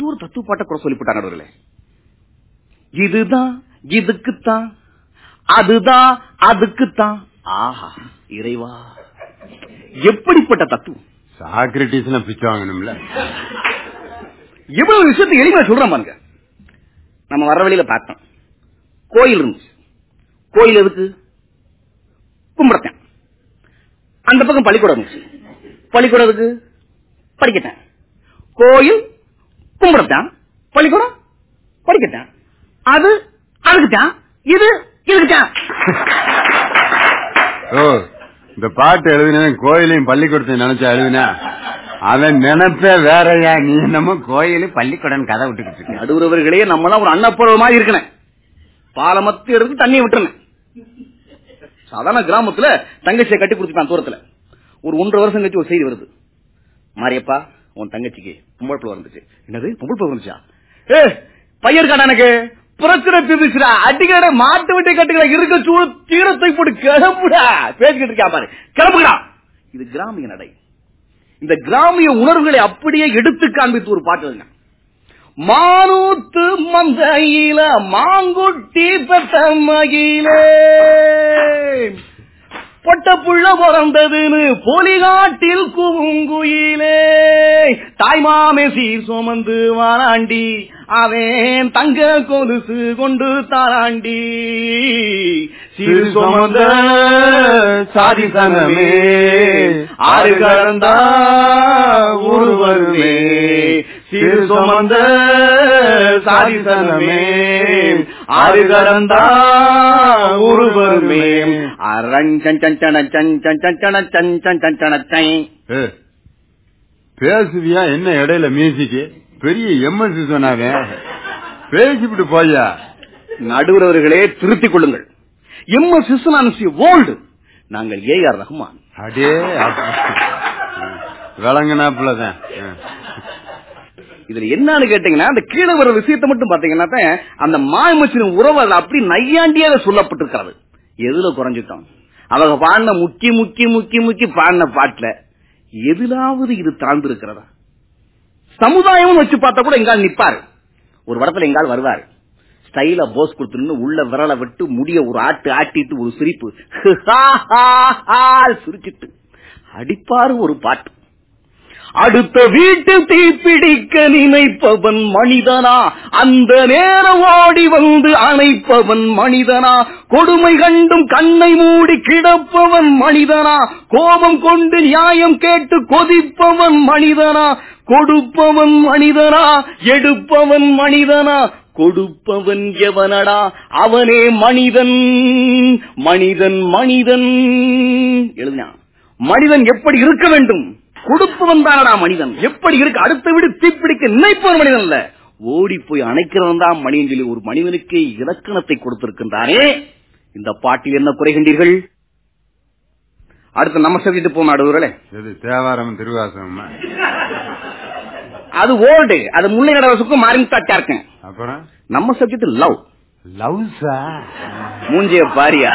இன்னொரு தத்துவ பாட்ட கூட சொல்லிவிட்டாங்க நடுவர்களே இதுதான் இதுக்குத்தான் அதுதான் அதுக்குத்தான். ஆஹா இறைவா. எப்படிப்பட்ட தத்துவம்? சாக்ரட்டிஸ் பிச்சை வாங்கணும்ல எவ்வளவு விஷயத்தை எளிமையா சொல்றேன் பாருங்க. நம்ம வர வழியில பார்த்தோம். கோயில் இருந்துச்சு. கோயில் எதுக்கு? கும்பிடத்தேன் அந்த பக்கம் பள்ளிக்கூடம் இருந்துச்சு. பள்ளிக்கூடம் எதுக்கு? படிக்கட்டேன் கோயில் கும்பிடத்தான் பள்ளிக்கூடம் படிக்கத்தான். அது அதுக்குத்தான் இது இதுக்குத்தான். இந்த பாட்டு எழுதினவன் கோயிலையும் பள்ளிக்கூடத்தையும் நினைச்சா எழுதினா அவன் நினைப்பே வேறயா நீ என்னமோ கோயிலு பள்ளிக்கூடம் கதை விட்டுக்கிட்டு இருக்க. நடுவுறவர்களே நம்ம தான் ஒரு அன்னப்பறவை மாதிரி இருக்கணும். பாலமத்து எடுத்து தண்ணியை விட்டுறணும். சாதாரண கிராமத்துல தங்கச்சியை கட்டி கொடுத்துட்டான் தூரத்துல. ஒரு ஒன்றரை வருஷம் கழிச்சு ஒரு செய்தி வருது. மாரியப்பா உன் தங்கச்சிக்கு பொம்பளை பிள்ளை வந்துச்சு. என்னது? பொம்பளை பிள்ளை வந்துச்சா? ஏ பையன் காடா எனக்கு? பிரிச்சுடா அடிக்கட மாட்டு விட்டு இருக்க தீரத்தை போட்டு கிளம்புடா. பேசிக்கிட்டு இருக்கா பாரு. கிளம்புடா. இது கிராமிய நடை. இந்த கிராமிய உணர்வுகளை அப்படியே எடுத்து காண்பித்து ஒரு பாட்டு மானூத்து மந்தையில மாங்குட்டி பெத்த மகிழே. பொட்ட புள்ள பிறந்ததுன்னு பொலிகாட்டில் குங்குயிலே தாய்மாமே சீர் சுமந்து வாராண்டி. அவன் தங்க கொலுசு கொண்டு தாராண்டி. சீர் சுமந்த சாதி சனமே ஆறு கடந்தா ஊரு வருமே சீர் சுமந்த சாதி சனமே ஆறு கடந்தா ஊரு வருமே அரஞ்சன் ஏ, பேசுவியா? என்ன இடையில மியூசிக்கு பெரிய எம்எஸ்சி சொன்னாவே பேசிவிட்டு போயா? நடுவரவர்களே திருத்திக் கொள்ளுங்கள். M S Viswanathan old. நாங்கள் ஏ ஆர் ரஹ்மான் அடே விளங்கினாப்புலதான் இதுல என்னன்னு கேட்டீங்கன்னா அந்த கீழே வர விஷயத்தை மட்டும் பாத்தீங்கன்னா தான் அந்த மாயமச்சின் உறவு அதுல அப்படி நையாண்டியாக சொல்லப்பட்டிருக்கிறது. எதுல குறைஞ்சிட்டோம்? அவங்க பாடின முக்கி முக்கி முக்கி முக்கி பாடின பாட்டுல. எதுலாவது இது தாழ்ந்து இருக்கிறதா சமுதாயம் வச்சு பார்த்தா கூட எங்கால் நிப்பாரு. ஒரு படத்துல எங்கால் வருவாரு. ஸ்டைலா போஸ் கொடுத்துன்னு உள்ள விரலை விட்டு முடிய ஒரு ஆட்டு ஆட்டிட்டு ஒரு சிரிப்பு. சிரிச்சிட்டு. அடிப்பாரு ஒரு பாட்டு. அடுத்த வீட்டு தீப்பிடிக்க நினைப்பவன் மனிதனா? அந்த நேரம் ஓடி வந்து அணைப்பவன் மனிதனா? கொடுமை கண்டும் கண்ணை மூடி கிடப்பவன் மனிதனா? கோபம் கொண்டு நியாயம் கேட்டு கொதிப்பவன் மனிதனா? கொடுப்பவன் மனிதனா? எடுப்பவன் மனிதனா? கொடுப்பவன் எவனடா? அவனே மனிதன் மனிதன் மனிதன். எழுதினான். மனிதன் எப்படி இருக்க வேண்டும்? கொடுப்பவன் தானடா மனிதன். எப்படி இருக்கு? அடுத்த வீடு தீப்பிடிக்க நினைப்பவன் மனிதன் இல்ல ஓடி போய் அணைக்கிறவன் தான் மணியன் சொல்லி ஒரு மனிதனுக்கு இலக்கணத்தை கொடுத்திருக்கின்றாரே. இந்த பாட்டில் என்ன குறைகின்றீர்கள் அடுத்து நம்ம சப்ஜெக்ட் போமா நடுவர்களே. இது தேவாரம் திருவாசகமா. அது ஓல்டு. அது முல்லை நடவசுக்கும் மாறிட்டாச்சா இருக்கேன். நம்ம சப்ஜெக்ட் லவ். லவ்ஸா? மூஞ்சிய பாரியா.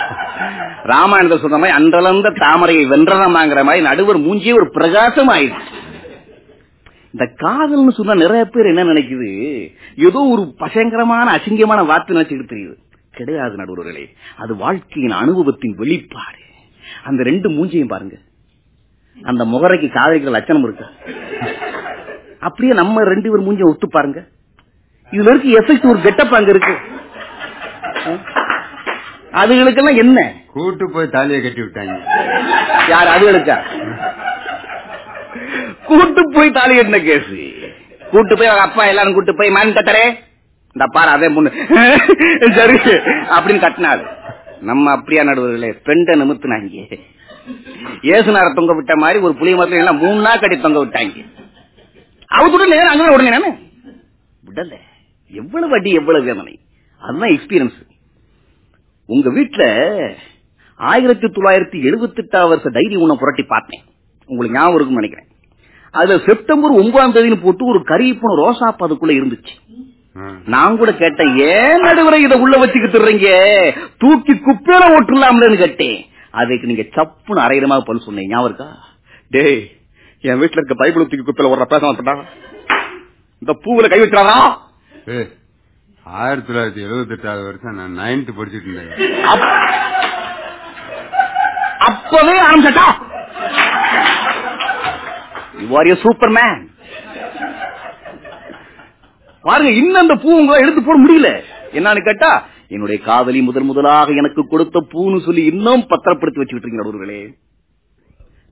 ராமாயணத்தை சொல்ற மாதிரி அன்றளந்த தாமரையை வென்றனமாங்கிற மாதிரி நடுவர் மூஞ்சி ஒரு பிரகாசம் ஆயிடுச்சு இந்த காதல்னு சொன்னா நிறைய பேர் என்ன நினைக்குது? ஏதோ ஒரு பசங்கரமான அசிங்கமான வார்த்தை நினைச்சுக்கிட்டு தெரியுது. கிடையாது நடுவர்களே. அது வாழ்க்கையின் அனுபவத்தின் வெளிப்பாடு. அந்த ரெண்டு மூஞ்சியும் பாருங்க. அந்த முகரைக்கு காதலிக்கிற லட்சணம் இருக்கு? அப்படியே நம்ம ரெண்டு பேர் மூஞ்சியை ஒத்து பாருங்க. இதுல இருக்கு எஃபெக்ட் ஒரு கெட்டப் அங்க இருக்கு. அதுகளுக்கெல்லாம் என்ன? கூட்டு போய் தாலியை கட்டி விட்டாங்க. யார் அதுகளுக்கா? கூட்டு போய் தாலி கட்டின கேஸ் கூட்டு போய் அவங்க அப்பா எல்லாரும் கூட்டு போய் மண் கட்டரே இந்த பாரு அதே பொண்ணு. சரி அப்படின்னு கட்டினாரு. நம்ம அப்படியா நடுவர்களே பெண்ட நிமித்தினாங்க. ஏசுனார தொங்க விட்ட மாதிரி ஒரு புளிய மரத்துல எல்லாம் மூணு நாள் கட்டி தொங்க விட்டாங்க. அவத்துடன் நேரம் அங்கதான் உடனே நானு. விடல. எவ்வளவு அடி எவ்வளவு வேதனை. அதுதான் எக்ஸ்பீரியன்ஸ் உங்க வீட்டுல ஆயிரத்தி தொள்ளாயிரத்தி எழுபத்தி எட்டாம் வருஷ டைரி ஒண்ணு புரட்டி பார்த்தேன். உங்களுக்கு ஞாபகம் இருக்கும்னு நினைக்கிறேன். அதுல செப்டம்பர் ஒன்பதாம் தேதினு போட்டு ஒரு கரியப்பன ரோசா அதுக்குள்ள இருந்துச்சு. நான் கூட கேட்டேன் ஏன் நடுவரை இதை உள்ள வச்சுக்கிட்டுறீங்க தூக்கி குப்பையில ஓட்டுலாம்லன்னு கேட்டேன். அதுக்கு நீங்க சப்புன்னு அரையிடமா பதில் சொன்னீங்க. ஞாபகம் இருக்கா? டேய் என் வீட்டுல இருக்க பைபிள் தூக்கி குப்பையில ஓடுற பேச மாட்டா இந்த பூவுல கை வச்சாரா ஏய், ஆயிரத்தி தொள்ளாயிரத்தி எழுபத்தி எட்டாவது வருஷம் நான் நைன்த் படிச்சுட்டு இருந்தேன். அப்பவே ஆரம்பிச்சா யூ சூப்பர் மேன் பாருங்க இன்னும் அந்த பூ உங்களால எடுத்து போட முடியல. என்னன்னு கேட்டா என்னுடைய காதலி முதல் முதலாக எனக்கு கொடுத்த பூன்னு சொல்லி இன்னும் பத்திரப்படுத்தி வச்சுக்கிட்டு இருக்கீங்க நடுவர்களே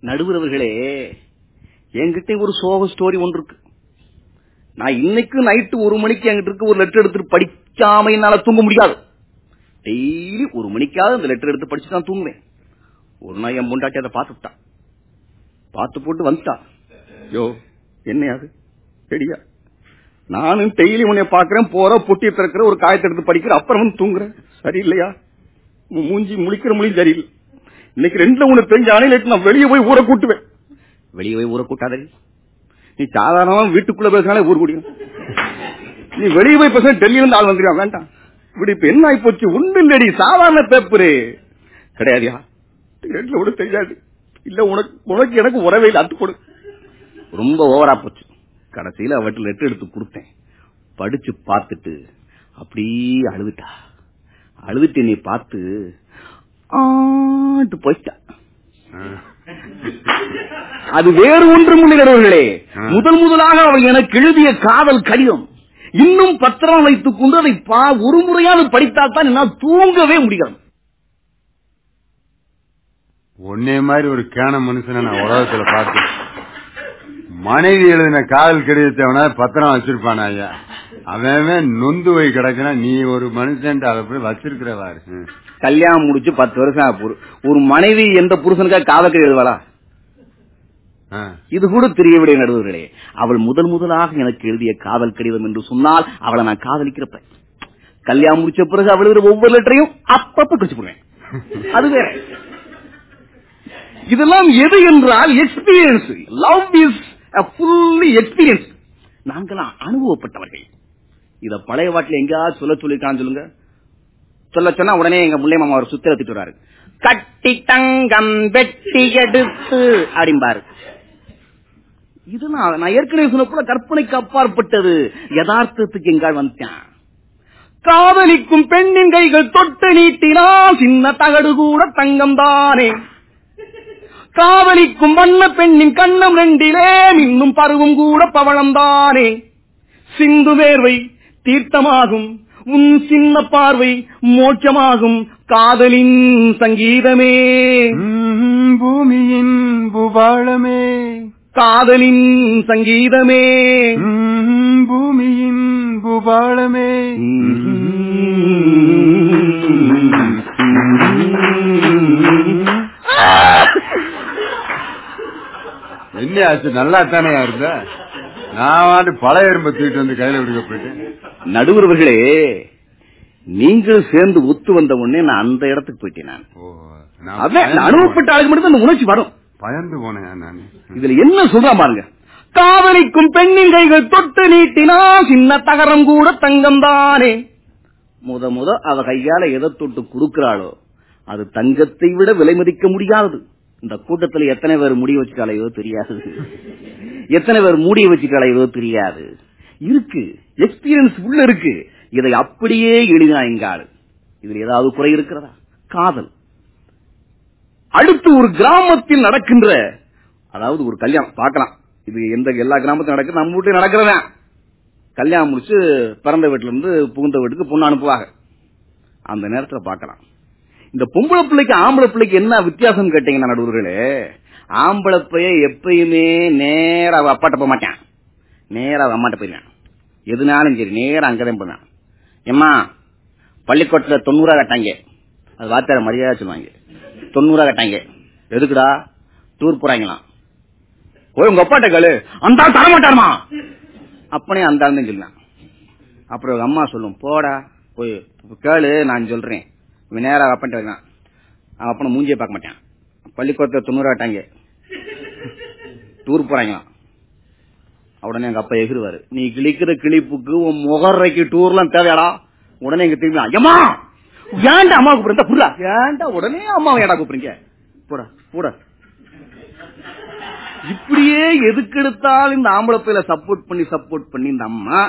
நடுவரவர்களே என்கிட்ட ஒரு சோக ஸ்டோரி ஒன்று இருக்கு. நான் இன்னைக்கு நைட்டு ஒரு மணிக்கு என்கிட்ட இருக்க ஒரு லெட்டர் எடுத்துட்டு படிக்காம என்னால தூங்க முடியாது. டெய்லி ஒரு மணிக்காவது அந்த லெட்டர் எடுத்து படிச்சு தான் தூங்குவேன். ஒரு நாள் என் பொண்டாட்டி அதை பார்த்துட்டான் பார்த்து போட்டு வந்துட்டா. யோ என்னையாது சரியா நானும் டெய்லி உன்னை பாக்குறேன் போற பொட்டி திறக்கிற ஒரு காயத்தை எடுத்து படிக்கிற அப்புறம் தூங்குறேன் சரியில்லையா? மூஞ்சி முழிக்கிற மொழியும் சரியில்லை. இன்னைக்கு ரெண்டுல உனக்கு தெரிஞ்ச அணையில நான் வெளியே போய் ஊற கூட்டுவேன். வெளியே போய் ஊரை கூட்டாதே நீ சாதாரணமா வீட்டுக்குள்ள பேசினாலே ஊர் கூடியும் நீ வெளியே போய் பேச டெல்லியில இருந்து ஆள் வந்துருவான். வேண்டாம். இப்படி இப்ப என்ன ஆயிப்போச்சு? போச்சு சாதாரண பேப்பரு. கிடையாதியா ரெண்டுல கூட தெரியாது. இல்ல உனக்கு உனக்கு எனக்கு உறவே இல்லை. அத்து கொடு. ரொம்ப ஓவரா போச்சு. கடைசியில அவட்டு லெட்டர் எடுத்து கொடுத்தேன். படிச்சு பார்த்துட்டு அப்படியே அழுதுட்டா. அழுதுட்டு நீ பார்த்து ஆட்டு போயிட்டா. அது வேறு ஒன்று முன்னிறவர்களே ஆ. முதல் முதலாக அவள் எனக்கு எழுதிய காதல் கடிதம். இன்னும் பத்திரம் வைத்துக் கொண்டு அதை ஒரு முறையாவது படித்தால் தான் என்னால் தூங்கவே முடியாது உன்னைய மாதிரி ஒரு கேன மனுஷனை நான் உலகத்துல பார்த்தேன். மனைவி எழுதின காதல் கடிதத்தை அவனா பத்திரம் வச்சிருப்பானா ஐயா? அவன் நொந்து போய் கிடக்குனா நீ ஒரு மனுஷன் அதை போய் வச்சிருக்கிறவாரு. கல்யாணம் முடிச்சு பத்து வருஷம். ஒரு மனைவி எந்த புருஷனுக்காக காதல் எழுதுவாளா. இது கூட தெரியவிடைய நடுவர்களே. அவள் முதல் முதலாக எனக்கு எழுதிய காதல் கடிதம் என்று சொன்னால் அவளை நான் காதலிக்கிறப்ப. கல்யாணம் முடிச்ச பிறகு அவள் ஒவ்வொரு லெட்டரையும் அப்பப்ப பிடிச்சு போடுவேன். அது வேற. இதெல்லாம் எது என்றால் experience love is fully experience நாங்களாம் அனுபவப்பட்டவர்கள். இத பழைய வாட்டில் எங்கேயாவது சொல்ல சொல்லிருக்கான்னு சொல்லுங்க. சொல்ல சொன்னா உடனே எங்க முல்லை மாமா ஒரு சுத்திரத்திட்டு வராரு கட்டி தங்கம் வெட்டி எடுத்து அப்படிம்பாரு இது நான் ஏற்கனவே சொன்ன போல கற்பனைக்கு அப்பாற்பட்டது. யதார்த்தத்துக்கு எங்கால் வந்துட்டான். காதலிக்கும் பெண்ணின் கைகள் தொட்டு நீட்டினால் சின்ன தகடு கூட தங்கம் தானே காதலிக்கும் வண்ண பெண்ணின் கண்ணம் ரெண்டிலே இன்னும் பருவும் கூட பவளம் தானே சிந்து வேர்வை தீர்த்தமாகும். உன் சின்ன பார்வை மோட்சமாகும் காதலின் சங்கீதமே. பூமியின் பூபாளமே காதலின் சங்கீதமே. பூமியின் பூபாளமே என்ன ஆச்சு நல்லா தானே இருந்த? நான் பழைய எறும்பை தூக்கிட்டு வந்து கையில விடுக்க போயிட்டேன். நடுவர்களே நீங்கள் சேர்ந்து ஒத்து வந்த உடனே நான் அந்த இடத்துக்கு போயிட்டேன் நான். அனுபவப்பட்ட ஆளுக்கு மட்டும் அந்த உணர்ச்சி வரும். பயந்து போனேன் நான். இதுல என்ன சொல்றா பாருங்க. காதலிக்கும் பெண்ணின் கைகள் தொட்டு நீட்டினா சின்ன தகரம் கூட தங்கம் தானே முத முத அவ கையால எதை தொட்டு குடுக்கிறாளோ அது தங்கத்தை விட விலை மதிக்க முடியாதது. இந்த கூட்டத்துல எத்தனை பேர் முடி வச்சுட்டாலையோ தெரியாது. எத்தனை பேர் மூடிய வச்சுட்டாலையோ தெரியாது. இருக்கு. எக்ஸ்பீரியன்ஸ் உள்ள இருக்கு. இதை அப்படியே எழுதினா எங்காடு? இதுல ஏதாவது குறை இருக்கிறதா? காதல். அடுத்து ஒரு கிராமத்தில் நடக்கின்ற அதாவது ஒரு கல்யாணம் பார்க்கலாம். இது எந்த எல்லா கிராமத்திலும் நடக்குது நம்ம வீட்டுல நடக்கிறதா? கல்யாணம் முடிச்சு பிறந்த வீட்டுல இருந்து புகுந்த வீட்டுக்கு பொண்ணு அனுப்புவாங்க. அந்த நேரத்துல பார்க்கலாம். இந்த பொம்பளை பிள்ளைக்கு ஆம்பளை பிள்ளைக்கு என்ன வித்தியாசம் கேட்டீங்கன்னா நடுவர்களே ஆம்பளை பைய எப்பயுமே நேர அவ அப்பாட்ட போக மாட்டான். நேர அவ அம்மாட்ட போயிருவான் எதுனாலும் சரி நேரம் அங்கதான் போனான் எம்மா பள்ளிக்கூடத்துல தொண்ணூறா கட்டாங்க. அது வார்த்தை மரியாதை சொல்லுவாங்க. தொண்ணூறா கட்டாங்க. எதுக்குடா? டூர் போறாங்களாம். ஓய் உங்க அப்பாட்ட கேளு. அந்த ஆள் தர மாட்டாருமா. அப்பனே அந்த ஆள் சொன்னான் அப்புறம் அம்மா சொல்லும் போடா போய் கேளு நான் சொல்றேன். நேரம் அப்பன்ட்டு வருவான். அவன் அப்பனை மூஞ்சியை பார்க்க மாட்டான். பள்ளிக்கூடத்தை தொண்ணூறாட்டாங்க டூர் போறாங்களாம் உடனே எங்க அப்பா எகிருவாரு நீ கிழிக்கிற கிளிப்புக்கு உன் முகரைக்கு டூர்லாம் தேவையாடா? உடனே எங்க திரும்பி ஏமா ஏன்டா அம்மா கூப்பிடுறா புரியல ஏன்டா உடனே அம்மாவை ஏடா கூப்பிடுறீங்க? போடா போடா. இப்படியே எதுக்கு எடுத்தாலும் இந்த ஆம்பளை பையில சப்போர்ட் பண்ணி சப்போர்ட் பண்ணி இந்த அம்மா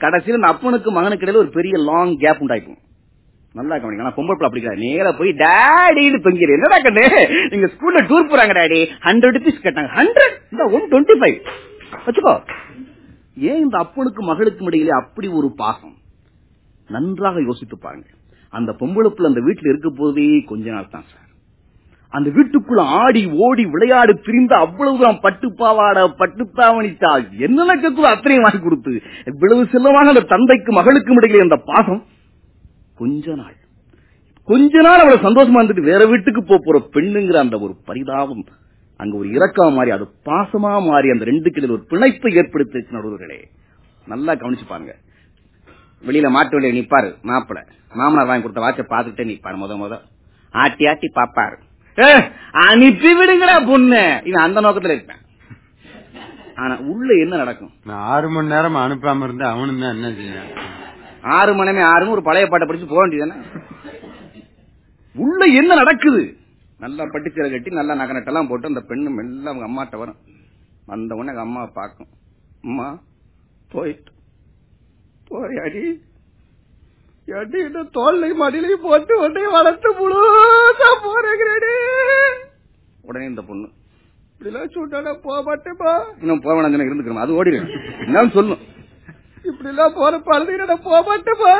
கடைசியில் இந்த அப்பனுக்கு மகனுக்கு இடையில ஒரு பெரிய லாங் கேப் உண்டாயிக்கும். நல்லா கவனிங்க. ஆனா பொம்பளை பிள்ளை அப்படி கிடையாது. நேரா போய் டேடின்னு தொங்கிடு என்னடா கண்ணு? நீங்க ஸ்கூல்ல டூர் போறாங்க டாடி ஹண்ட்ரட் ருபீஸ் கேட்டாங்க. ஹண்ட்ரட் இந்த ஒன் டுவெண்ட்டி ஃபைவ் வச்சுக்கோ. ஏன் இந்த அப்பனுக்கு மகளுக்கும் இடையிலே அப்படி ஒரு பாசம்? நன்றாக யோசித்து பாருங்க. அந்த பொம்பளை பிள்ளை அந்த வீட்டுல இருக்க போதே கொஞ்ச நாள் தான் சார் அந்த வீட்டுக்குள்ள ஆடி ஓடி விளையாடு பிரிந்து அவ்வளவு தான் பட்டு பாவாட பட்டு தாவணித்தா என்ன கேட்குதோ அத்தனையும் வாங்கி கொடுத்து. இவ்வளவு செல்லமாக அந்த தந்தைக்கு மகளுக்கும் இடையிலே அந்த பாசம். கொஞ்ச நாள். கொஞ்ச நாள் அவளை சந்தோஷமா இருந்துட்டு வேற வீட்டுக்கு போற பெண்ணுங்கிற அந்த ஒரு பரிதாபம் அங்க ஒரு இறக்கம் மாறி அது பாசமா மாறி அந்த ரெண்டு கிளை ஒரு பிணைப்பை ஏற்படுத்தி நடுவர்களே. நல்லா கவனிச்சுப்பாங்க வெளியில மாட்டு வெளியே நிப்பாரு மாப்பிள. மாமனார் வாங்கி கொடுத்த வாட்சை பார்த்துட்டே நிப்பாரு முத முத. ஆட்டி ஆட்டி பாப்பாரு. ஏ, அனுப்பி விடுங்கடா பொண்ணு. இவன் அந்த நோக்கத்துல இருப்பேன் ஆனா உள்ள என்ன நடக்கும்? நான் ஆறு மணி நேரம் அனுப்பாம இருந்தா அவனும் தான் என்ன செய்ய ஆறு மணமே ஆறுன்னு ஒரு பழைய பாட்டை படிச்சு போக வேண்டியதானே உள்ள என்ன நடக்குது? நல்லா பட்டுச்சீரை கட்டி நல்லா நகை நட்டெல்லாம் போட்டு அந்த பெண்ணு மெல்ல அவங்க அம்மாட்ட வரும். வந்த உடனே அவங்க அம்மா பார்க்கும். அம்மா போயிட்டு. போய் அடி. இந்த தோல்லை மடியிலையும் போட்டு உடனே வளர்த்து முழுசா போறேங்கிறடி. உடனே இந்த பொண்ணு இப்படிலாம் சொல்லிட்டா போக மாட்டேப்பா இன்னும் போக வேணாம் இருந்துக்கிறோம் அது ஓடிடும் என்னன்னு சொல்லும். இப்படி எல்லாம் போற பழுதுகிட்ட போக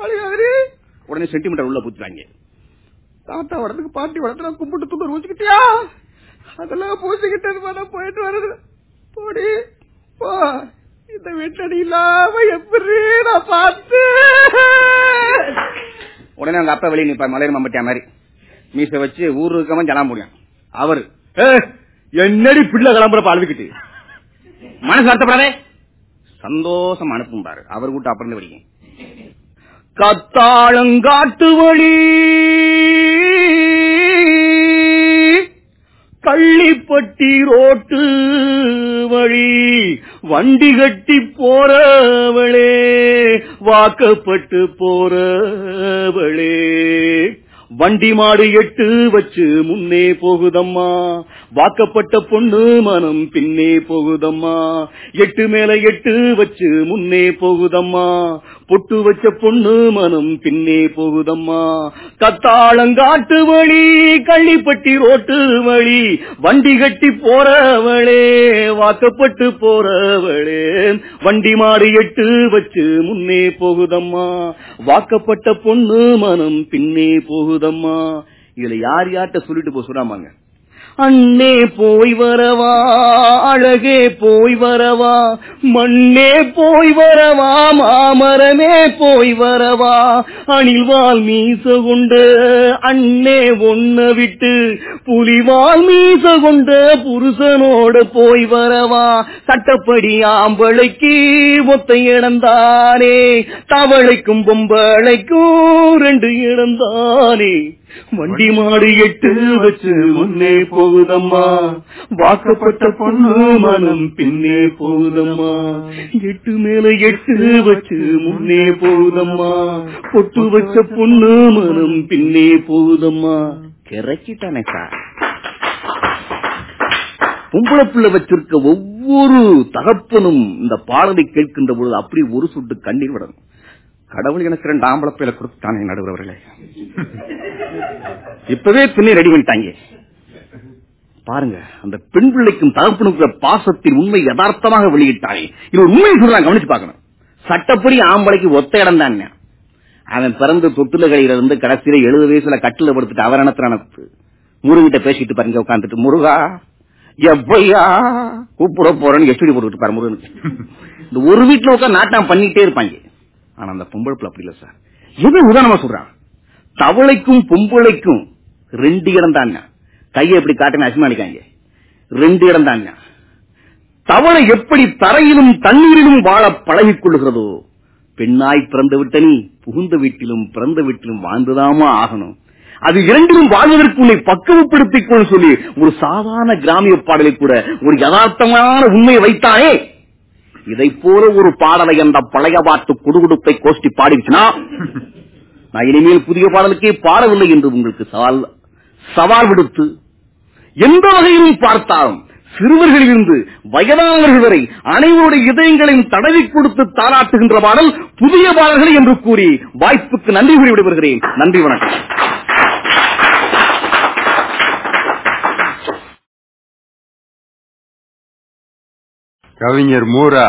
அழுகாதிரி உடனே சென்டிமீட்டர் உள்ள பூத்துறாங்க தாத்தா வடத்துக்கு பாட்டி வடத்துல கும்பிட்டு துண்டு ஊச்சிக்கிட்டியா அதெல்லாம் பூசிக்கிட்டது போயிட்டு வருது. போடி போ. இந்த வீட்டுல நீ இல்லாம எப்படி நான் பார்த்து? உடனே அவங்க அப்பா வெளியே நிப்பார் மலையர் மம்பட்டியா மாதிரி. மீச வச்சு ஊர் இருக்கவன் ஜலாம் முடியும் அவரு "ஏய், என்னடி பிள்ளை கிளம்புறப்ப அழுதுகிட்டு? மனசு வருத்தப்படாதே. சந்தோஷம் அனுப்பும் பாரு. அவர் கூட்ட அப்புறம் படிங்க. கத்தாழங்காட்டு வழி. கள்ளிப்பட்டி ரோட்டு வழி. வண்டி கட்டி போறவளே வாக்கப்பட்டு போறவளே. வண்டி மாடு எட்டு வச்சு முன்னே போகுதம்மா. வாக்கப்பட்ட பொண்ணு மனம் பின்னே போகுதம்மா. எட்டு மேல எட்டு வச்சு முன்னே போகுதம்மா. பொட்டு வச்ச பொண்ணு மனம் பின்னே போகுதம்மா. கத்தாளங்காட்டு வழி கள்ளிப்பட்டி ரோட்டு வழி வண்டி கட்டி போறவளே வாக்கப்பட்டு போறவளே. வண்டி மாடு எட்டு வச்சு முன்னே போகுதம்மா. வாக்கப்பட்ட பொண்ணு மனம் பின்னே போகுதம்மா. இதுல யார் யார்கிட்ட சொல்லிட்டு போ சொல்லாமாங்க அண்ணே போய் வரவா அழகே போய் வரவா மண்ணே போய் வரவா மாமரமே போய் வரவா அணில்வால் மீச கொண்டு அண்ணே ஒன்ன விட்டு புலிவால் மீச கொண்டு புருஷனோடு போய் வரவா சட்டப்படி ஆம்பளைக்கு ஒத்த இடந்தானே தவளைக்கும் பொம்பளைக்கும் ரெண்டு இடந்தானே வண்டி மாடு எட்டு வச்சு முன்னே போகுதம்மா. வாக்கப்பட்ட பொண்ணு மனம் பின்னே போகுதம்மா. எட்டு மேல எட்டு வச்சு முன்னே போகுதம்மா. பொட்டு வச்ச பொண்ணு மனம் பின்னே போகுதம்மா. கிறக்கிட்டானே சார். பொம்பளை பிள்ளை வச்சிருக்க ஒவ்வொரு தகப்பனும் இந்த பாடலை கேட்கின்ற பொழுது அப்படி ஒரு சுட்டு கண்ணீர் விடணும். கடவுள் எனக்கு ரெண்டு ஆம்பளை பிள்ளை கொடுத்தானே நடுவர்களே இப்பவே துணி ரெடி பண்ணிட்டாங்க. பாருங்க அந்த பெண் பிள்ளைக்கும் தகப்பனுக்கு பாசத்தின் உண்மை யதார்த்தமாக வெளியிட்டாங்க இது உண்மை உண்மையை சொல்றாங்க கவனிச்சு பார்க்கணும். சட்டப்படி ஆம்பளைக்கு ஒத்த இடம் தான் அவன் பிறந்து தொட்டுல கையில இருந்து கடைசியில எழுபது வயசுல கட்டில படுத்துட்டு அவர் அனத்து முருகிட்ட பேசிட்டு பாருங்க உட்காந்துட்டு முருகா எப்பையா கூப்பிட போறேன்னு எஸ்டி போட்டுக்கிட்டு பாரு முருகனுக்கு இந்த ஒரு வீட்டுல உட்காந்து நாட்டம் பண்ணிட்டே இருப்பாங்க. ஆனா அந்த பொம்பளப்புல அப்படி இல்ல சார். எது உதாரணமா சொல்றான்? தவளைக்கும் பொம்பளைக்கும் ரெண்டு இடம் தான் கையை எப்படி காட்டுன்னு அசிமாளிக்காங்க ரெண்டு இடம் தாங்க தவளை எப்படி தரையிலும் தண்ணீரிலும் வாழ பழகிக் கொள்ளுகிறதோ பெண்ணாய் பிறந்து விட்ட நீ புகுந்த வீட்டிலும் பிறந்த வீட்டிலும் வாழ்ந்துதாமா ஆகணும். அது இரண்டிலும் வாழ்வதற்கு உன்னை பக்குவப்படுத்திக் கொள் சொல்லி ஒரு சாதாரண கிராமிய பாடலை கூட ஒரு யதார்த்தமான உண்மையை வைத்தானே? இதை போல ஒரு பாடலை அந்த பழைய பாட்டு குடுகுடுப்பை கோஷ்டி பாடிச்சுன்னா நான் இனிமேல் புதிய பாடலுக்கே பாடவில்லை என்று உங்களுக்கு சவால் சவால் விடுத்து எந்த வகையிலும் பார்த்தாலும் சிறுவர்களிலிருந்து வயதானவர்கள் வரை அனைவருடைய இதயங்களையும் தடவி கொடுத்து தாராட்டுகின்ற பாடல் புதிய பாடல்கள் என்று கூறி வாய்ப்புக்கு நன்றி கூறி விடுபடுகிறேன் நன்றி வணக்கம். கவிஞர் மூரா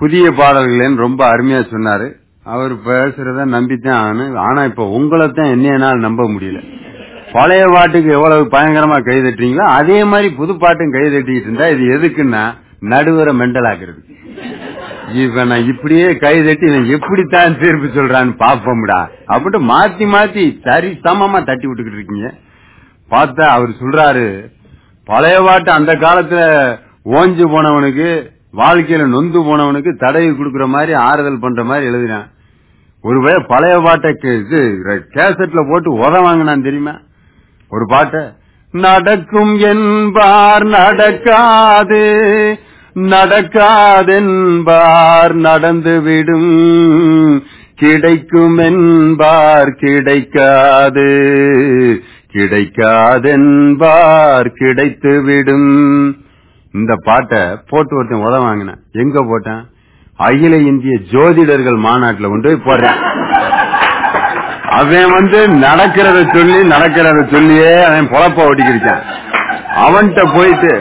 புதிய பாடல்களேன்னு ரொம்ப அருமையா சொன்னாரு. அவர் பேசுறத நம்பித்தான் ஆனா இப்ப உங்களை தான் என்னையனால நம்ப முடியல. பழைய பாட்டுக்கு எவ்வளவு பயங்கரமா கை தட்டுறீங்களோ அதே மாதிரி புது பாட்டும் கை தட்டிக்கிட்டு இருந்தா இது எதுக்குன்னா நடுவரை மெண்டல் ஆக்குறது இப்ப நான் இப்படியே கை தட்டி இவன் எப்படித்தான் தீர்ப்பு சொல்றான்னு பாப்போம்டா அப்படின்ட்டு மாத்தி மாத்தி சரி சமமா தட்டி விட்டுக்கிட்டு இருக்கீங்க. பார்த்தா அவர் சொல்றாரு பழைய பாட்டு அந்த காலத்துல ஓஞ்சு போனவனுக்கு வாழ்க்கையில நொந்து போனவனுக்கு தடவி கொடுக்கற மாதிரி ஆறுதல் பண்ற மாதிரி எழுதினான். ஒருவே பழைய பாட்டை இது கேசட்ல போட்டு உத வாங்கினான் தெரியுமா? ஒரு பாட்டை நடக்கும் என்பார் நடக்காது நடக்காதென்பார் நடந்து விடும் கிடைக்கும் என்பார் கிடைக்காது கிடைக்காதென்பார் கிடைத்து விடும். இந்த பாட்டை போட்டு ஒருத்தன் உத வாங்கினேன். எங்க போட்டேன்? அகில இந்திய ஜோதிடர்கள் மாநாட்டுல கொண்டு போய் போடுறேன். அவன் வந்து நடக்கிறத சொல்லி நடக்கிறத சொல்லியே அவன் பொழப்ப ஓட்டிக்கிருக்கான். அவன்கிட்ட போயிட்டு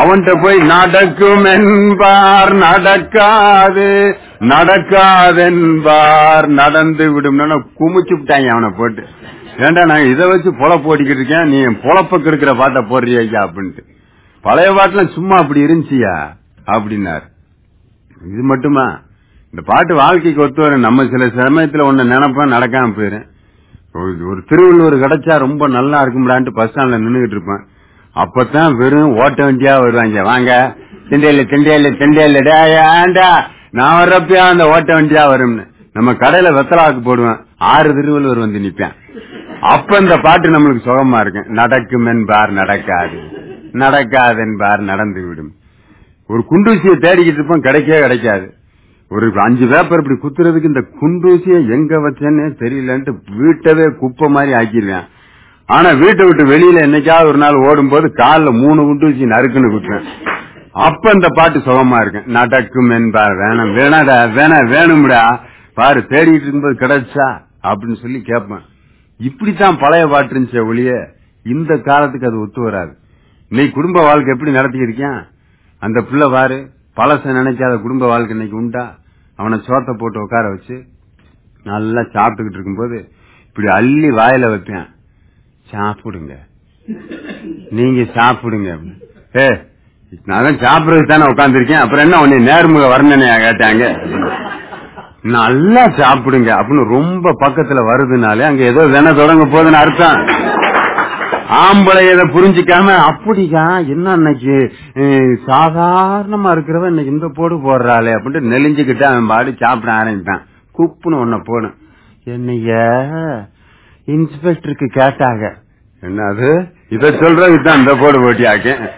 அவன்கிட்ட போய் நடக்கும் என்பார் நடக்காது நடக்காதென்பார் நடந்து விடும் குமிச்சு விட்டாங்க அவனை போட்டு. ஏண்டா நான் இதை வச்சு பொழப்பு ஓட்டிக்கிட்டு இருக்கேன்? நீ பொழப்புக்கு இருக்கிற பாட்டை போடுறியா அப்படின்ட்டு. பழைய பாட்டுலாம் சும்மா அப்படி இருந்துச்சியா? அப்படின்னாரு. இது மட்டுமா? இந்த பாட்டு வாழ்க்கைக்கு ஒத்து வரும் நம்ம சில சமயத்துல ஒண்ணு நினைப்பேன் நடக்காம போயிரும். ஒரு- திருவள்ளுவர் கிடைச்சா ரொம்ப நல்லா இருக்கும்டான்ட்டு பஸ் ஸ்டாண்ட்ல நின்னுகிட்டு இருப்பேன். அப்பதான் வெறும் ஓட்ட வண்டியா வருவாங்க. வாங்க திண்டையில திண்டையில திண்டையில டேண்டா ஏன்டா நான் வர்றப்பயா அந்த ஓட்ட வண்டியா வரும்னு. நம்ம கடையில வெத்தலாக்கு போடுவேன். ஆறு திருவள்ளுவர் வந்து நிப்பேன். அப்ப இந்த பாட்டு நம்மளுக்கு சுகமா இருக்கும். நடக்கும் என்பார் நடக்காது. நடக்காதென்பார் நடந்துவிடும். நடந்து விடும் ஒரு குண்டூசியை தேடிக்கிட்டு இருப்போம் கிடைக்கவே கிடைக்காது. ஒரு அஞ்சு பேப்பர் இப்படி குத்துறதுக்கு இந்த குண்டூசியை எங்க வச்சேன்னு தெரியலன்ட்டு வீட்டவே குப்பை மாதிரி ஆக்கிடுவேன். ஆனா வீட்டை விட்டு வெளியில என்னைக்காவது ஒரு நாள் ஓடும்போது கால்ல மூணு குண்டூசி நறுக்குன்னு குத்துவேன். அப்ப இந்த பாட்டு சுகமா இருக்கு நடக்கும் என்பார் வேணும். வேணாடா வேணா வேணும்டா. பாரு தேடிட்டு இருக்கும்போது கிடைச்சா அப்படின்னு சொல்லி கேட்பேன். இப்படித்தான் பழைய பாட்டு இருந்துச்சே ஒழிய இந்த காலத்துக்கு அது ஒத்து வராது. நீ குடும்ப வாழ்க்கை எப்படி நடத்திக்கிட்டு அந்த பிள்ளை பாரு பழச நினைக்காத குடும்ப வாழ்க்கை இன்னைக்கு உண்டா? அவனை சோத்தை போட்டு உட்கார வச்சு நல்லா சாப்பிட்டுக்கிட்டு இருக்கும்போது இப்படி அள்ளி வாயில வைப்பேன். சாப்பிடுங்க. நீங்க சாப்பிடுங்க. அப்படின்னு. ஏ நான் தான் சாப்பிடுறதுக்கு தானே உட்காந்துருக்கேன் அப்புறம் என்ன உன்னை நேர்முக வர்ணனையா கேட்டாங்க? நல்லா சாப்பிடுங்க. அப்படின்னு ரொம்ப பக்கத்துல வருதுனாலே அங்க ஏதோ வென தொடங்க போகுதுன்னு அர்த்தம். ஆம்பளை இதை புரிஞ்சுக்காம அப்படியா? என்ன அன்னைக்கு? சாதாரணமா இருக்கிறவன் இன்னைக்கு இந்த போடு போடுறாளே அப்படின்ட்டு நெலிஞ்சுக்கிட்டு அவன் பாடி சாப்பிட ஆரம்பிப்பான். குப்புன்னு ஒன்ன போடும் என்னைய இன்ஸ்பெக்டருக்கு கேட்டாங்க. என்னது? இத சொல்றதுதான் இந்த போடு போட்டியாக்க.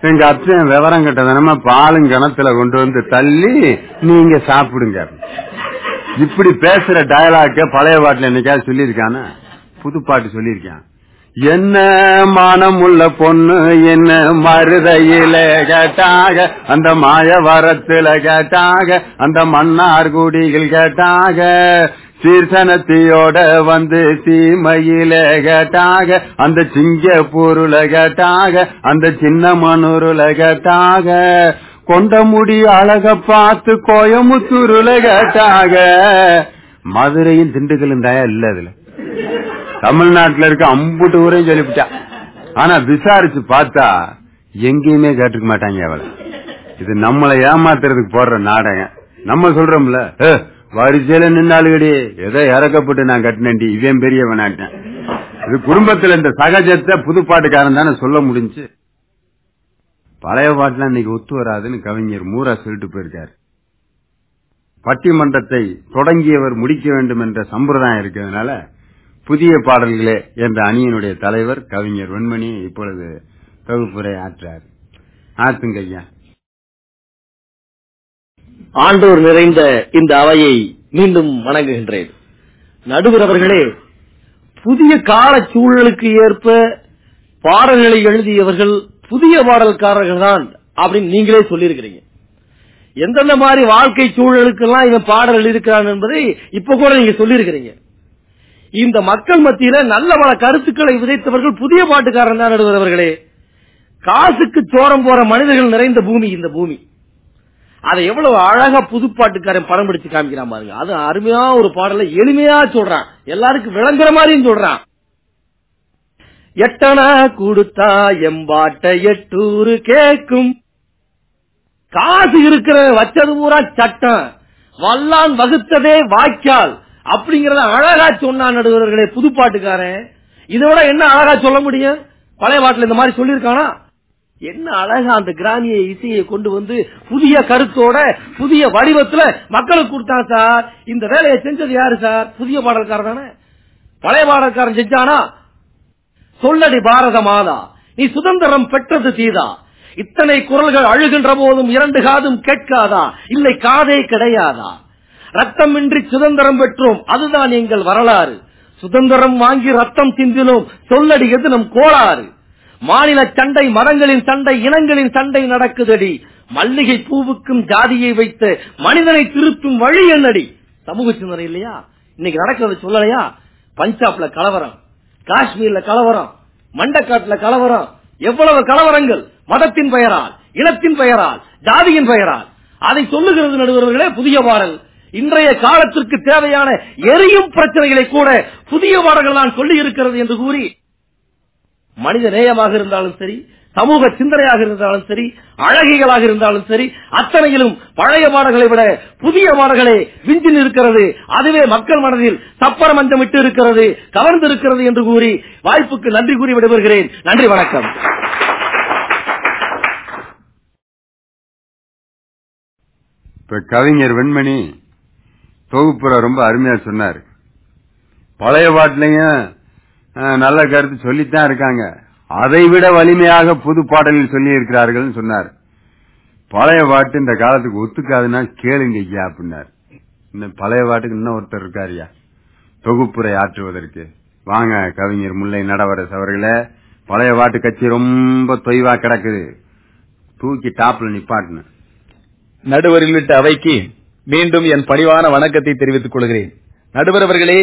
எங்க அத்தையன் விவரம் கட்டதனமா பாலும் கிணத்துல கொண்டு வந்து தள்ளி நீங்க சாப்பிடுங்க. இப்படி பேசுற டயலாக்க பழைய பாட்டுல என்னைக்காவது சொல்லியிருக்கானா? புது பாட்டு சொல்லியிருக்கான். என்ன மானமுள்ள பொண்ணு என்ன மருதையில கேட்டாக அந்த மாயவரத்துல கேட்டாக அந்த மன்னார் குடிகள் கேட்டாக சீர்சனத்தியோட வந்து சீமையில கேட்டாக அந்த சிங்கப்பூருல கேட்டாக அந்த சின்ன மனூருல கேட்டாக கொண்ட முடி அழக பார்த்து கோயமுத்தூருல கேட்டாக. மதுரையும் திண்டுக்கலும் தயா இல்ல அதுல. தமிழ்நாட்டுல இருக்க அம்புட்டு ஊரையும் சொல்லிவிட்டா. ஆனா விசாரிச்சு பார்த்தா எங்கேயுமே கேட்டுக்க மாட்டாங்க அவளை. இது நம்மளை ஏமாத்துறதுக்கு போடுற நாடகம். நம்ம சொல்றோம்ல வரிசையில நின்னாலுகடி ஏதோ இறக்கப்பட்டு நான் கட்டினேன்டி இவன் பெரிய வேணாட்டேன் இது குடும்பத்துல இந்த சகஜத்தை புதுப்பாட்டுக்காரன் தானே சொல்ல முடிஞ்சு. பழைய பாட்டுலாம் இன்னைக்கு ஒத்து வராதுன்னு கவிஞர் மூரா சொல்லிட்டு போயிருக்காரு. பட்டிமன்றத்தை தொடங்கியவர் முடிக்க வேண்டும் என்ற சம்பிரதாயம் இருக்கிறதுனால புதிய பாடல்களே என்ற அணியினுடைய தலைவர் கவிஞர் வெண்மணி இப்பொழுது தொகுப்புரை ஆற்றார். ஆத்துங்கய்யா ஆண்டோர் நிறைந்த இந்த அவையை மீண்டும் வணங்குகின்றேன். நடுவர் அவர்களே புதிய கால சூழலுக்கு ஏற்ப பாடல்களை எழுதியவர்கள் புதிய பாடல்காரர்கள் தான் அப்படின்னு நீங்களே சொல்லியிருக்கிறீங்க. எந்தெந்த மாதிரி வாழ்க்கை சூழலுக்கெல்லாம் இவன் பாடல் எழுதியிருக்கிறான் என்பதை இப்ப கூட நீங்க சொல்லியிருக்கிறீங்க. இந்த மக்கள் மத்தியில நல்ல பல கருத்துக்களை விதைத்தவர்கள் புதிய பாட்டுக்காரன் தான் நடுவர் காசுக்கு சோரம் போற மனிதர்கள் நிறைந்த பூமி இந்த பூமி. அதை எவ்வளவு அழகா புதுப்பாட்டுக்காரன் படம் பிடிச்சு காமிக்கிறான் பாருங்க. அது அருமையா ஒரு பாடல எளிமையா சொல்றான். எல்லாருக்கும் விளங்குற மாதிரியும் சொல்றான். எட்டனா கொடுத்தா எம்பாட்ட எட்டூரு கேக்கும். காசு இருக்கிற வச்சது பூரா சட்டம். வல்லான் வகுத்ததே வாய்க்கால். அப்படிங்கறத அழகா சொன்னா நடுவர்களே புதுப்பாட்டுக்காரன். இதோட என்ன அழகா சொல்ல முடியும்? பழைய பாட்டுல இந்த மாதிரி சொல்லியிருக்கானா? என்ன அழகா அந்த கிராமிய இசையை கொண்டு வந்து புதிய கருத்தோட புதிய வடிவத்துல மக்களுக்கு கொடுத்தா சார். இந்த வேலையை செஞ்சது யாரு சார்? புதிய பாடல்காரர் தானே. பழைய பாடல்காரன் செஞ்சானா? சொல்லடி பாரத மாதா நீ சுதந்திரம் பெற்றது தீதா. இத்தனை குரல்கள் அழுகின்ற போதும் இரண்டு காதும் கேட்காதா? இல்லை காதே கிடையாதா? ரத்தமின்றி சுதந்திரம் பெற்றோம். அதுதான் எங்கள் வரலாறு. சுதந்திரம் வாங்கி ரத்தம் சிந்தினோம் சொல்லடி நம் கோளாறு. மாநில சண்டை மரங்களின் சண்டை இனங்களின் சண்டை நடக்குதடி. மல்லிகை பூவுக்கும் ஜாதியை வைத்து மனிதனை திருத்தும் வழி என்னடி? சமூக சிந்தனை இல்லையா? இன்னைக்கு நடக்கிறது சொல்லலையா? பஞ்சாப்ல கலவரம் காஷ்மீர்ல கலவரம் மண்டக்காட்டுல கலவரம். எவ்வளவு கலவரங்கள்? மதத்தின் பெயரால் இனத்தின் பெயரால் ஜாதியின் பெயரால். அதை சொல்லுகிறது நடுவர்களே புதிய பாடல். இன்றைய காலத்திற்கு தேவையான எரியும் பிரச்சனைகளை கூட புதிய பாடல்கள் தான் சொல்லி இருக்கிறது என்று கூறி மனித நேயமாக இருந்தாலும் சரி சமூக சிந்தனையாக இருந்தாலும் சரி அழகிகளாக இருந்தாலும் சரி அத்தனையிலும் பழைய பாடல்களை விட புதிய பாடல்களே விஞ்சி இருக்கிறது. அதுவே மக்கள் மனதில் சப்பர மஞ்சமிட்டு இருக்கிறது கவர்ந்து இருக்கிறது என்று கூறி வாய்ப்புக்கு நன்றி கூறி விடைபெறுகிறேன். நன்றி வணக்கம். இப்ப கவிஞர் வெண்மணி தொகுப்புற ரொம்ப அருமையா சொன்னார். பழைய பாட்டிலையும் நல்ல கருத்து சொல்லித்தான் இருக்காங்க. அதை விட வலிமையாக புது பாடலில் சொல்லி இருக்கிறார்கள் சொன்னார். பழைய பாட்டு இந்த காலத்துக்கு ஒத்துக்காதுன்னா கேளுங்க ஐயா அப்படின்னார். இந்த பழைய பாட்டுக்கு இன்னும் ஒருத்தர் இருக்காருயா தொகுப்புரை ஆற்றுவதற்கு. வாங்க கவிஞர் முல்லை நடவரசு அவர்களே பழைய பாட்டு கட்சி ரொம்ப தொய்வா கிடக்குது. தூக்கி டாப்ல நிப்பாட்டுன நடுவரில் விட்டு அவைக்கு மீண்டும் என் பணிவான வணக்கத்தை தெரிவித்துக் கொள்கிறேன். நடுவர் அவர்களே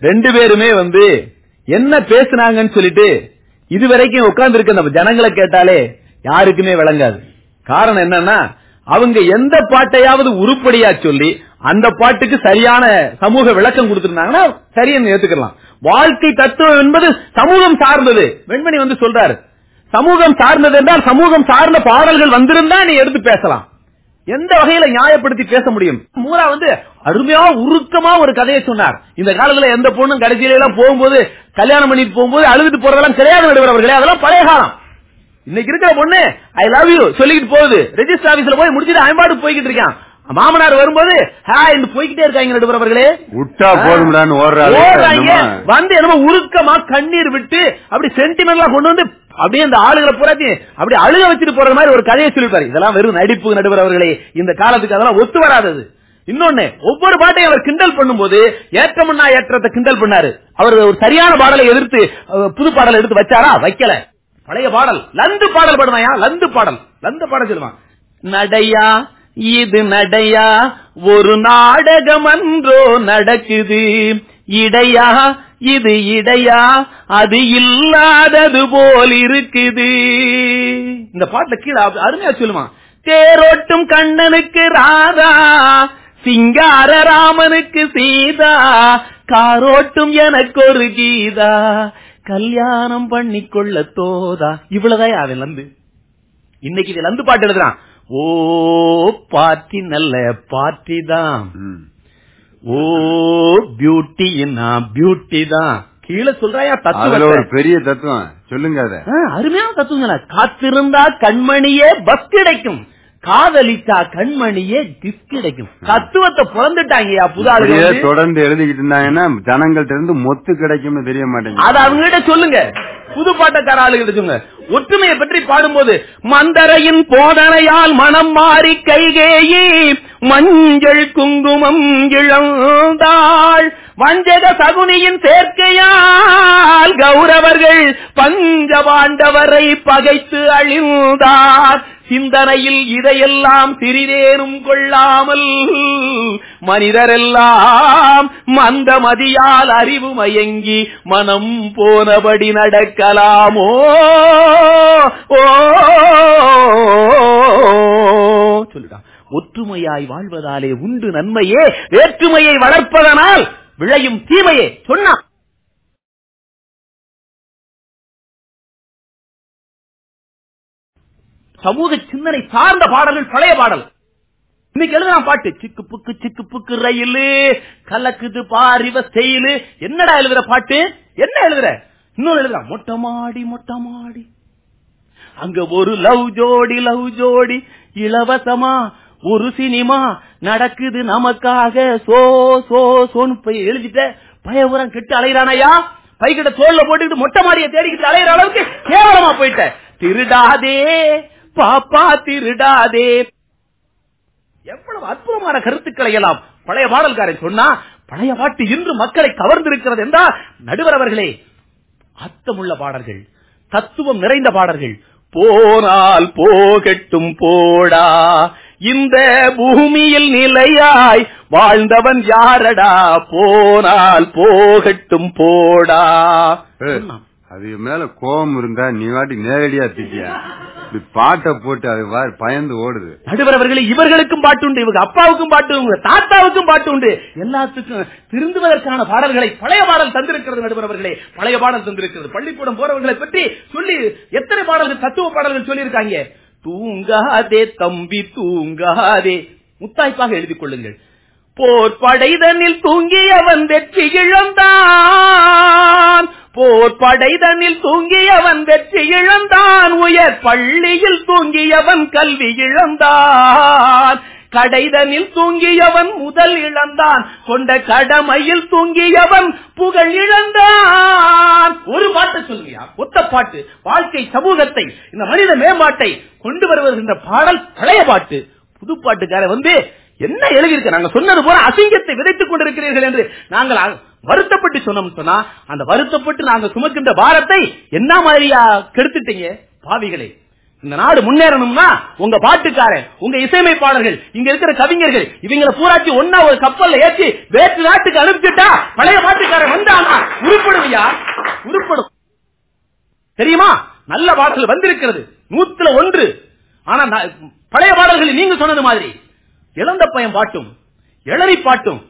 ரெண்டு பேருமே வந்து என்ன பேசுனாங்கன்னு சொல்லிட்டு இதுவரைக்கும் உட்கார்ந்து இருக்க நம்ம ஜனங்களை கேட்டாலே யாருக்குமே விளங்காது. காரணம் என்னன்னா அவங்க எந்த பாட்டையாவது உருப்படியா சொல்லி அந்த பாட்டுக்கு சரியான சமூக விளக்கம் கொடுத்திருந்தாங்கன்னா சரின்னு ஏத்துக்கலாம். வாழ்க்கை தத்துவம் என்பது சமூகம் சார்ந்தது. வெண்மணி வந்து சொல்றாரு சமூகம் சார்ந்தது என்றால் சமூகம் சார்ந்த பாடல்கள் வந்திருந்தா நீ எடுத்து பேசலாம். எந்த வகையில நியாயப்படுத்தி பேச முடியும்? மூரா வந்து அருமையா உருக்கமா ஒரு கதையை சொன்னார். இந்த காலத்துல எந்த பொண்ணும் கடைசியில எல்லாம் போகும்போது கல்யாணம் பண்ணிட்டு போகும்போது அழுதுட்டு போறதெல்லாம் கிடையாது நடுவர் அவர்களே. அதெல்லாம் பழைய காலம். இன்னைக்கு இருக்கிற பொண்ணு ஐ லவ் யூ சொல்லிட்டு போகுது. ரெஜிஸ்டர் ஆபீஸ்ல போய் முடிச்சிட்டு அயன்பாடு போய்கிட்டு இருக்கான். மாமனார் வரும்போது போய்கிட்டே இருக்காங்க நடுவர் அவர்களே. விட்டா போதும்டான்னு வந்து என்னமோ உருக்கமா கண்ணீர் விட்டு அப்படி சென்டிமெண்டலா கொண்டு வந்து அப்படியே அந்த ஆளுகளை பூராத்தி அப்படி அழுக வச்சுட்டு போற மாதிரி ஒரு கதையை சொல்லிப்பாரு இதெல்லாம் வெறும் நடிப்பு நடுவர் அவர்களே இந்த காலத்துக்கு அதெல்லாம் ஒத்து வராதது. இன்னொன்னு ஒவ்வொரு பாட்டையும் அவர் கிண்டல் பண்ணும்போது ஏற்றமுன்னா ஏற்றத்தை கிண்டல் பண்ணாரு. அவர் ஒரு சரியான பாடலை எதிர்த்து புது பாடலை எடுத்து வச்சாரா? வைக்கல. பழைய பாடல். லந்து பாடல் பாடுவாயா லந்து பாடல். லந்து பாடல் சொல்லுவான் நடையா இது நடையா ஒரு நாடகம் அன்றோ நடக்குது. இடையா இது இடையா அது இல்லாதது போல் இருக்குது. இந்த பாட்டுல கீழே அருமையா சொல்லுவான் தேரோட்டும் கண்ணனுக்கு ராதா சிங்கார ராமனுக்கு சீதா காரோட்டும் எனக்கு ஒரு கீதா கல்யாணம் பண்ணி கொள்ள தோதா. இவ்வளவுதான் அவன் லந்து இன்னைக்கு இது லந்து பாட்டு எழுதுறான். ஓ பாட்டி நல்ல பாட்டி தான். ஓ பியூட்டி பியூட்டி தான் கீழே சொல்றாயா ஒரு பெரிய தத்துவம். சொல்லுங்க அருமையான தத்துவங்களா. காத்திருந்தா கண்மணியே பஸ் கிடைக்கும். காதலித்தா கண்மணியே கிஸ் கிடைக்கும். தத்துவத்தை புலந்துட்டாங்கயா புது ஆளுங்க அப்படியே வந்து. தொடர்ந்து எழுதிக்கிட்டு இருந்தாங்கன்னா ஜனங்கள்ட்ட இருந்து மொத்து கிடைக்கும்னு தெரிய மாட்டேங்குது. அத அவங்க கிட்ட சொல்லுங்க. புது பாட்டக்கார ஆளுகிட்ட சொல்லுங்க. ஒற்றுமையை பற்றி பாடும்போது மந்தரையின் போதனையால் மனம் மாறி கைகேயி மஞ்சள் குங்குமம் இழந்தாள். வஞ்சக சகுனியின் சேர்க்கையால் கௌரவர்கள் பஞ்சபாண்டவரை பகைத்து அழிந்தார். சிந்தனையில் இதையெல்லாம் சிறிதேனும் கொள்ளாமல் மனிதரெல்லாம் மந்தமதியால் அறிவு மயங்கி மனம் போனபடி நடக்கலாமோ? ஓ! சொல்லுடா ஒற்றுமையாய் வாழ்வதாலே உண்டு நன்மையே வேற்றுமையை வளர்ப்பதனால் விளையும் தீமையே சொன்னா? சமூக சிந்தனை சார்ந்த பாடல்கள் பழைய பாடல். இன்னைக்கு எழுதுறான் பாட்டு சிக்கு புக்கு சிக்கு புக்கு ரயிலு கலக்குது பாரிவ செயலு என்னடா எழுதுற பாட்டு? என்ன எழுதுற? இன்னொன்னு எழுதுறான் மொட்டை மாடி மொட்டை மாடி. அங்க ஒரு லவ் ஜோடி லவ் ஜோடி. இலவசமா ஒரு சினிமா நடக்குது நமக்காக. சோ சோ சோன்னு போய் எழுதிட்ட பயபுரம் கெட்டு அலைகிறானையா பைக்கிட்ட தோல்ல போட்டுக்கிட்டு மொட்டை மாடியை தேடிக்கிட்டு அலைகிற அளவுக்கு கேவலமா போயிட்ட. திருடாதே பாப்பா திருடாதே எவ்வளவு அற்புதமான கருத்துக்களை எல்லாம் பழைய பாடல்காரன் சொன்னா பழைய பாட்டு இன்று மக்களை கவர்ந்திருக்கிறது என்றால் நடுவர் அவர்களே அர்த்தமுள்ள பாடல்கள் தத்துவம் நிறைந்த பாடல்கள் போனால் போகட்டும் போடா இந்த பூமியில் நிலையாய் வாழ்ந்தவன் யாரடா போனால் போகட்டும் போடா. அது மேல கோபம் இருந்தா நீ வாட்டி நேரடியா திட்டியா? இப்படி பாட்டை போட்டு அது பயந்து ஓடுது. நடுவர் அவர்களே இவர்களுக்கும் பாட்டு உண்டு இவங்க அப்பாவுக்கும் பாட்டு உண்டு தாத்தாவுக்கும் பாட்டு உண்டு. எல்லாத்துக்கும் திருந்துவதற்கான பாடல்களை பழைய பாடல் தந்திருக்கிறது நடுவர் அவர்களே பழைய பாடல் தந்திருக்கிறது. பள்ளிக்கூடம் போறவர்களை பற்றி சொல்லி எத்தனை பாடல்கள் தத்துவ பாடல்கள் சொல்லியிருக்காங்க? தூங்காதே தம்பி தூங்காதே. முத்தாய்ப்பாக எழுதிக் கொள்ளுங்கள். போர் படைதனில் தூங்கியவன் வெற்றி இழந்தான். போர் படைதனில் தூங்கியவன் வெற்றி இழந்தான். உயர் பள்ளியில் தூங்கியவன் கல்வி இழந்தான். கடைதனில் தூங்கியவன் முதல் இழந்தான். கொண்ட கடமையில் தூங்கியவன் புகழ் இழந்தான். ஒரு பாட்டு சொல்லியா ஒத்த பாட்டு. வாழ்க்கை சமூகத்தை இந்த மனித மேம்பாட்டை கொண்டு வருவதற்கின்ற பாடல் பழைய பாட்டு. புது பாட்டுக்கார வந்து என்ன எழுதியிருக்க? நாங்க சொன்னது போல அசிங்கத்தை விதைத்துக் கொண்டிருக்கிறீர்கள் என்று நாங்கள் வருத்தப்பட்டு சொன்னோம்னு சொன்னா அந்த வருத்தப்பட்டு நாங்க சுமக்கின்ற பாரத்தை என்ன மாதிரியா கெடுத்துட்டீங்க? பாவிகளை இந்த நாடு முன்னேறணும்னா உங்க பாட்டுக்காரன் உங்க இசையமைப்பாளர்கள் இங்க இருக்கிற கவிஞர்கள் இவங்களை பூராச்சி ஒன்னா ஒரு கப்பல்ல ஏற்றி வேற்று நாட்டுக்கு அனுப்பிச்சுட்டா பழைய பாட்டுக்காரன் வந்தானா? உருப்படுவியா? உருப்படும். தெரியுமா? நல்ல பாடல்கள் வந்திருக்கிறது. நூத்துல ஒன்று. ஆனா பழைய பாடல்கள் நீங்க சொன்னது மாதிரி இழந்த பையன் பாட்டும் எழறி பாட்டும்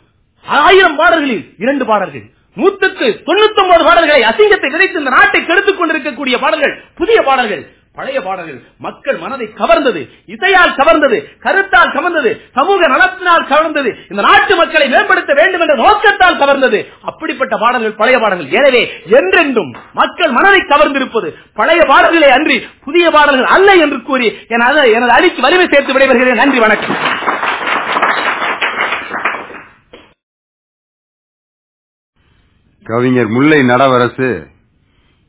ஆயிரம் பாடல்களில் இரண்டு பாடல்கள். நூத்துக்கு தொண்ணூத்தி ஒன்பது பாடல்களை அசிங்கத்தை விதைத்து இந்த நாட்டை கெடுத்துக் கொண்டிருக்கக்கூடிய பாடல்கள் புதிய பாடல்கள். பழைய பாடல்கள். மக்கள் மனதை கவர்ந்தது இசையால் கவர்ந்தது கருத்தால் கவர்ந்தது சமூக நலத்தினால் கவர்ந்தது இந்த நாட்டு மக்களை மேம்படுத்த வேண்டும் என்ற நோக்கத்தால் கவர்ந்தது. அப்படிப்பட்ட பாடல்கள் பழைய பாடல்கள். எனவே என்றென்றும் மக்கள் மனதை கவர்ந்திருப்பது பழைய பாடல்களை அன்றி புதிய பாடல்கள் அல்ல என்று கூறி எனது எனது அடிக்கு வலிமை சேர்த்து விடைபெறுகிறேன். நன்றி வணக்கம். கவிஞர் முல்லை நடவரசு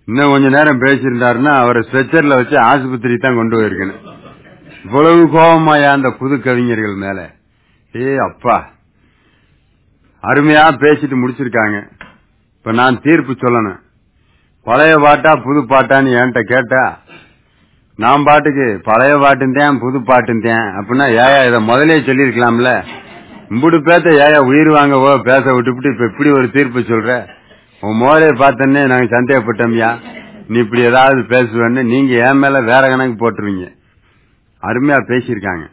இன்னும் கொஞ்ச நேரம் பேசியிருந்தாருன்னா அவரை ஸ்ட்ரெச்சர்ல வச்சு ஆஸ்பத்திரி தான் கொண்டு போயிருக்கணும் இவ்வளவு கோபமாயா அந்த புது கவிஞர்கள் மேல. ஏ அப்பா. அருமையா பேசிட்டு முடிச்சிருக்காங்க. இப்ப நான் தீர்ப்பு சொல்லணும். பழைய பாட்டா புது பாட்டான்னு என்கிட்ட கேட்டா நான் பாட்டுக்கு பழைய பாட்டுந்தேன் புது பாட்டுந்தேன் அப்படின்னா ஏயா இதை முதலே சொல்லியிருக்கலாம்ல. இம்புடு பேத்த ஏயா உயிர் வாங்கவோ பேச விட்டுவிட்டு இப்ப இப்படி ஒரு தீர்ப்பு சொல்ற? உன் மோதலை பார்த்தோன்னே நாங்க சந்தேகப்பட்டோம்யா. நீ இப்படி ஏதாவது பேசுவேன்னு நீங்க என் மேல வேற கணக்கு போட்டுருவீங்க. அருமையா பேசியிருக்காங்க.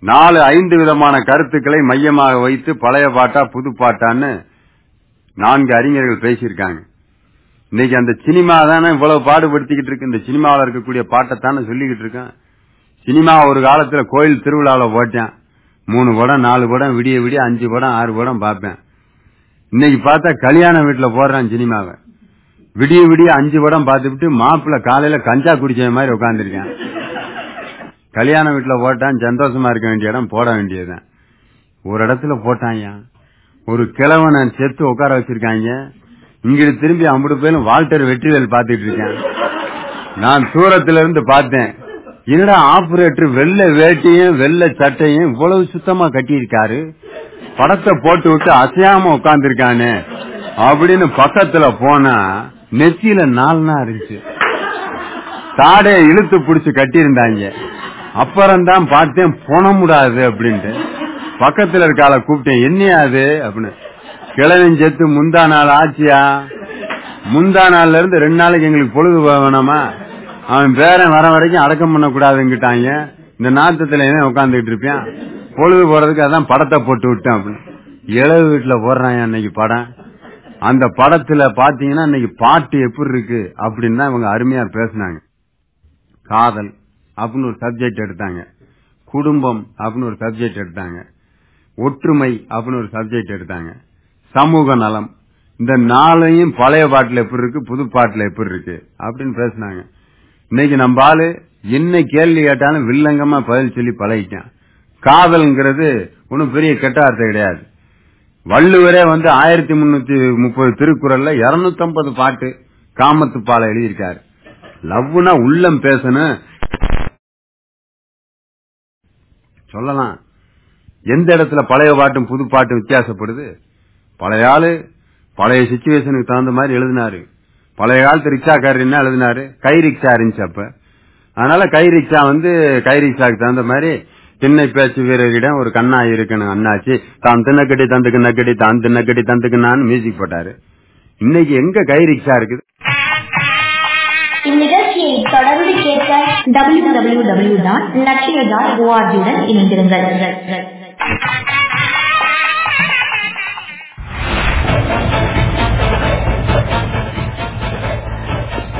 நாலு ஐந்து விதமான கருத்துக்களை மையமாக வைத்து பழைய பாட்டா புது பாட்டான்னு நான்கு அறிஞர்கள் பேசியிருக்காங்க. இன்னைக்கு அந்த சினிமா தானே இவ்வளவு பாடுபடுத்திக்கிட்டு இருக்கு. இந்த சினிமாவில் இருக்கக்கூடிய பாட்டை தானே சொல்லிக்கிட்டு இருக்கேன். சினிமா ஒரு காலத்துல கோயில் திருவிழாவில் போட்டேன் மூணு படம் நாலு படம் விடிய விடிய அஞ்சு படம் ஆறு படம் பார்ப்பேன். இன்னைக்கு பார்த்தா கல்யாண வீட்டுல போடுறான் சினிமாவை. விடிய விடிய அஞ்சு படம் பார்த்துட்டு மாப்பிள்ள காலையில கஞ்சா குடிச்ச மாதிரி உட்காந்துருக்கேன் கல்யாண வீட்டுல போட்டான் சந்தோஷமா இருக்க வேண்டிய இடம் போட வேண்டியதுதான். ஒரு இடத்துல போட்டாங்க ஒரு கிழவனை செத்து உட்கார வச்சிருக்காங்க இங்கிட்டு திரும்பி அம்புடு பேரும் வால்டர் வெற்றிவேல் பார்த்துட்டு இருக்கேன். நான் தூரத்துல இருந்து பார்த்தேன். என்னடா ஆபரேட்டர் வெள்ளை வேட்டையும் வெள்ளை சட்டையும் இவ்வளவு சுத்தமா கட்டியிருக்காரு? படத்தை போட்டு விட்டு அசையாம உட்காந்துருக்கானு அப்படின்னு பக்கத்துல போனா நெத்தியில நாலுனா இருந்துச்சு. தாடைய இழுத்து புடிச்சு கட்டியிருந்தாங்க. அப்புறம்தான் பார்த்தேன் போன முடியாது அப்படின்ட்டு. பக்கத்துல இருக்கால கூப்பிட்டேன் என்னையா அது? அப்படின்னு. கிழவன் செத்து முந்தா நாள் ஆச்சியா? முந்தா நாள்ல இருந்து ரெண்டு நாளைக்கு எங்களுக்கு பொழுது வேணாமா? அவன் பேரன் வர வரைக்கும் அடக்கம் பண்ண கூடாதுங்கிட்டாங்க இந்த நாத்தத்துல என்ன உட்காந்துக்கிட்டு இருப்பான். பொழுது போறதுக்கு அதான் படத்தை போட்டு விட்டேன் அப்படின்னு. இளவு வீட்டுல போடுறான் அன்னைக்கு படம்? அந்த படத்துல பாத்தீங்கன்னா இன்னைக்கு பாட்டு எப்படி இருக்கு அப்படின்னு தான் இவங்க அருமையா பேசினாங்க. காதல் அப்படின்னு ஒரு சப்ஜெக்ட் எடுத்தாங்க. குடும்பம் அப்படின்னு ஒரு சப்ஜெக்ட் எடுத்தாங்க. ஒற்றுமை அப்படின்னு ஒரு சப்ஜெக்ட் எடுத்தாங்க. சமூக நலம். இந்த நாளையும் பழைய பாட்டுல எப்படி இருக்கு புது பாட்டுல எப்படி இருக்கு அப்படின்னு பேசினாங்க. இன்னைக்கு நம்ம ஆளு என்ன கேள்வி கேட்டாலும் வில்லங்கமா பதில் சொல்லி பழகிட்டான். காதல்ங்கிறது ஒன்றும் பெரிய கெட்ட வார்த்தை கிடையாது. வள்ளுவரே வந்து ஆயிரத்தி முன்னூத்தி முப்பது திருக்குறள்ல இருநூத்தி ஐம்பது பாட்டு காமத்து பால எழுதியிருக்காரு. லவ்னா உள்ளம் பேசணும். சொல்லலாம். எந்த இடத்துல பழைய பாட்டும் புது பாட்டும் வித்தியாசப்படுது? பழைய ஆளு பழைய சுச்சுவேஷனுக்கு தகுந்த மாதிரி எழுதினாரு. பழைய காலத்து ரிக்ஷாக்காரர் என்ன எழுதினாரு? கை ரிக்ஷா இருந்துச்சு அப்ப. அதனால கை ரிக்ஷா வந்து கை ரிக்ஷாக்கு தகுந்த மாதிரி திண்ணை பேச்சு வீரரிடம் ஒரு கண்ணா இருக்கணும் அண்ணாச்சி. தான் தின்னக்கடி தந்துக்கு நக்கடி தான் தின்னக்கடி தந்துக்குனான்னு மியூசிக் போட்டாரு. இன்னைக்கு எங்க கை ரிக்ஷா இருக்குது? இந்நிகழ்ச்சியை தொடர்ந்து கேட்க W W W dot Latchiya dot ஓஆர்ஜியுடன் இணைந்திருங்கள்.